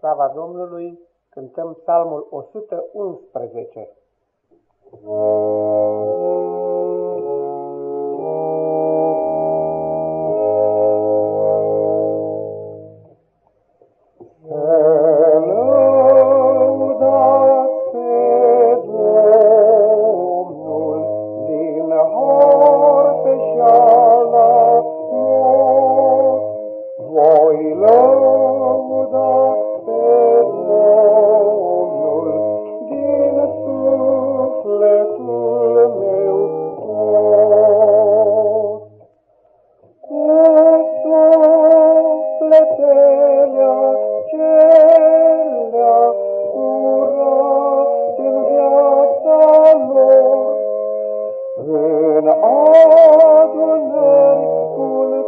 Slava Domnului, cântăm psalmul 111. În the night.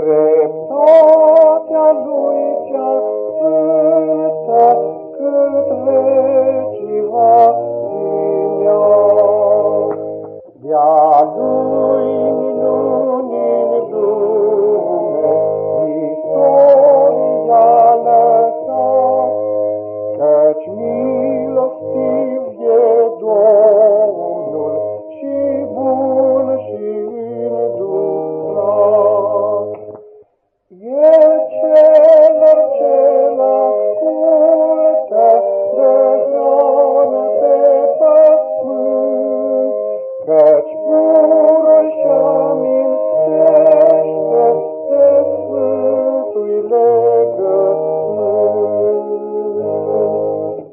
dreptatea lui cea